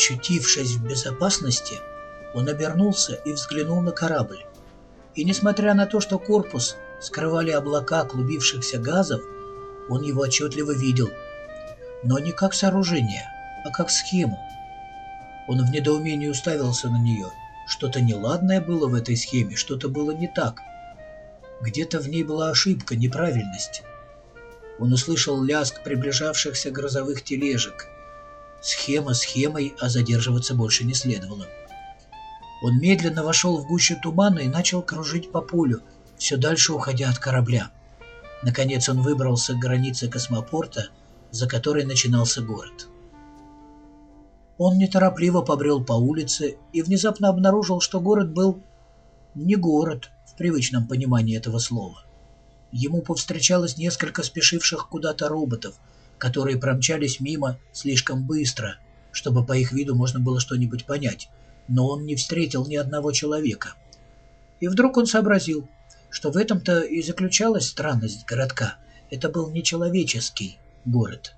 Очутившись в безопасности, он обернулся и взглянул на корабль. И несмотря на то, что корпус скрывали облака клубившихся газов, он его отчетливо видел. Но не как сооружение, а как схему. Он в недоумении уставился на нее. Что-то неладное было в этой схеме, что-то было не так. Где-то в ней была ошибка, неправильность. Он услышал лязг приближавшихся грозовых тележек. Схема схемой, а задерживаться больше не следовало. Он медленно вошел в гущу тумана и начал кружить по полю, все дальше уходя от корабля. Наконец он выбрался к границе космопорта, за которой начинался город. Он неторопливо побрел по улице и внезапно обнаружил, что город был не город в привычном понимании этого слова. Ему повстречалось несколько спешивших куда-то роботов, которые промчались мимо слишком быстро, чтобы по их виду можно было что-нибудь понять, но он не встретил ни одного человека. И вдруг он сообразил, что в этом-то и заключалась странность городка. Это был нечеловеческий город.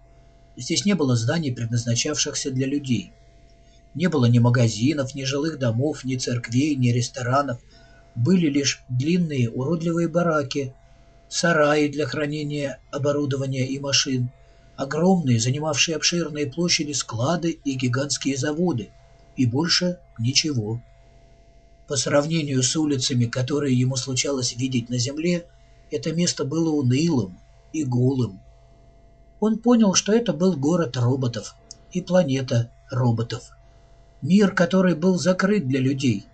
Здесь не было зданий, предназначавшихся для людей. Не было ни магазинов, ни жилых домов, ни церквей, ни ресторанов. Были лишь длинные уродливые бараки, сараи для хранения оборудования и машин, огромные, занимавшие обширные площади склады и гигантские заводы, и больше ничего. По сравнению с улицами, которые ему случалось видеть на земле, это место было унылым и голым. Он понял, что это был город роботов и планета роботов. Мир, который был закрыт для людей.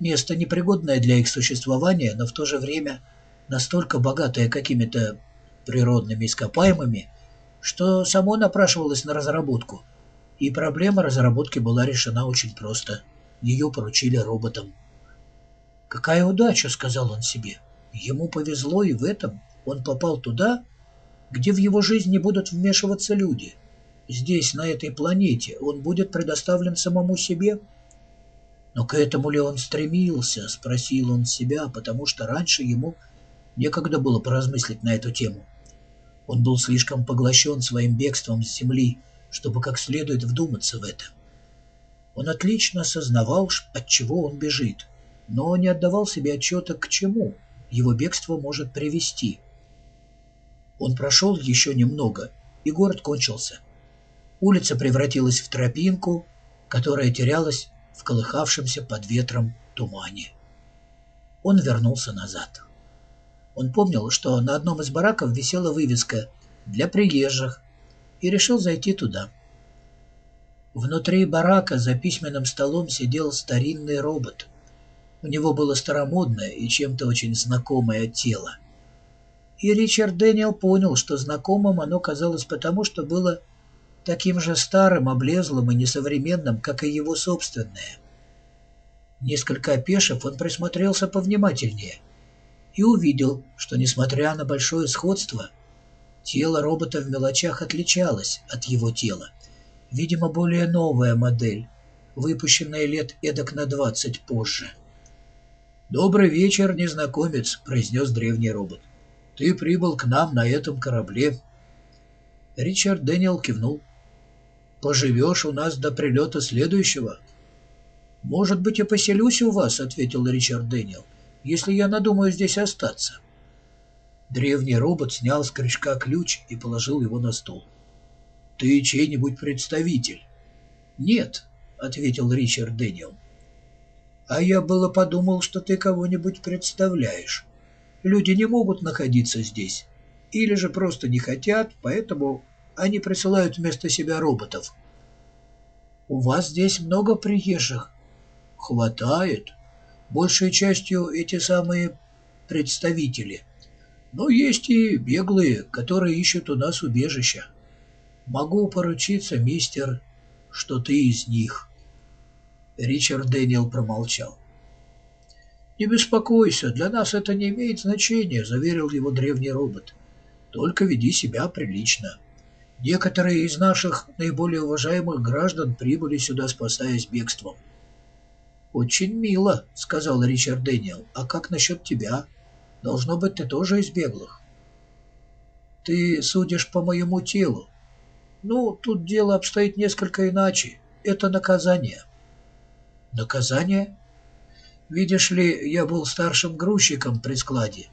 Место непригодное для их существования, но в то же время настолько богатое какими-то природными ископаемыми, что само напрашивалось на разработку. И проблема разработки была решена очень просто. Ее поручили роботам. «Какая удача!» — сказал он себе. Ему повезло и в этом. Он попал туда, где в его жизнь не будут вмешиваться люди. Здесь, на этой планете, он будет предоставлен самому себе. Но к этому ли он стремился, спросил он себя, потому что раньше ему некогда было поразмыслить на эту тему. Он был слишком поглощен своим бегством с Земли, чтобы как следует вдуматься в это. Он отлично осознавал, от чего он бежит, но не отдавал себе отчета, к чему его бегство может привести. Он прошел еще немного, и город кончился. Улица превратилась в тропинку, которая терялась в колыхавшемся под ветром тумане. Он вернулся назад. Он помнил, что на одном из бараков висела вывеска «Для приезжих» и решил зайти туда. Внутри барака за письменным столом сидел старинный робот. У него было старомодное и чем-то очень знакомое тело. И Ричард Дэниел понял, что знакомым оно казалось потому, что было таким же старым, облезлым и несовременным, как и его собственное. Несколько опешив, он присмотрелся повнимательнее и увидел, что, несмотря на большое сходство, тело робота в мелочах отличалось от его тела. Видимо, более новая модель, выпущенная лет эдак на двадцать позже. «Добрый вечер, незнакомец», — произнес древний робот. «Ты прибыл к нам на этом корабле». Ричард Дэниел кивнул. Поживешь у нас до прилета следующего. — Может быть, и поселюсь у вас, — ответил Ричард Дэниел, — если я надумаю здесь остаться. Древний робот снял с крючка ключ и положил его на стол. — Ты чей-нибудь представитель? — Нет, — ответил Ричард Дэниел. — А я было подумал, что ты кого-нибудь представляешь. Люди не могут находиться здесь. Или же просто не хотят, поэтому они присылают вместо себя роботов. У вас здесь много приезжих? Хватает. Большей частью эти самые представители. Но есть и беглые, которые ищут у нас убежища. Могу поручиться, мистер, что ты из них. Ричард Дэниел промолчал. «Не беспокойся, для нас это не имеет значения», — заверил его древний робот. «Только веди себя прилично». Некоторые из наших наиболее уважаемых граждан прибыли сюда, спасаясь бегством. «Очень мило», — сказал Ричард Дэниел. «А как насчет тебя? Должно быть, ты тоже из беглых». «Ты судишь по моему телу. Ну, тут дело обстоит несколько иначе. это наказание. Наказание? Видишь ли, я был старшим грузчиком при складе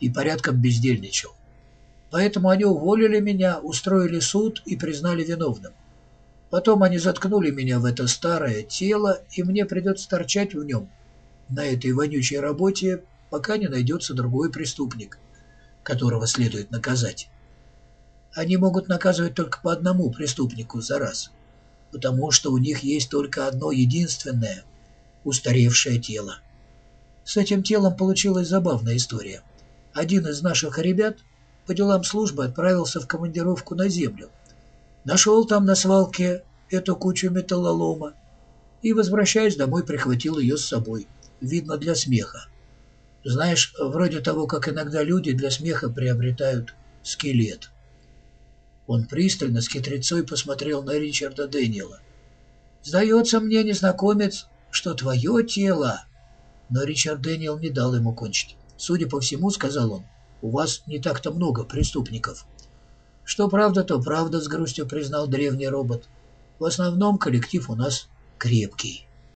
и порядком бездельничал. Поэтому они уволили меня, устроили суд и признали виновным. Потом они заткнули меня в это старое тело, и мне придется торчать в нем, на этой вонючей работе, пока не найдется другой преступник, которого следует наказать. Они могут наказывать только по одному преступнику за раз, потому что у них есть только одно единственное устаревшее тело. С этим телом получилась забавная история. Один из наших ребят по делам службы отправился в командировку на землю. Нашел там на свалке эту кучу металлолома и, возвращаясь домой, прихватил ее с собой. Видно, для смеха. Знаешь, вроде того, как иногда люди для смеха приобретают скелет. Он пристально с хитрецой посмотрел на Ричарда Дэниела. «Сдается мне, незнакомец, что твое тело...» Но Ричард Дэниел не дал ему кончить. «Судя по всему, — сказал он, — у вас не так-то много преступников». «Что правда, то правда», — с грустью признал древний робот. «В основном коллектив у нас крепкий».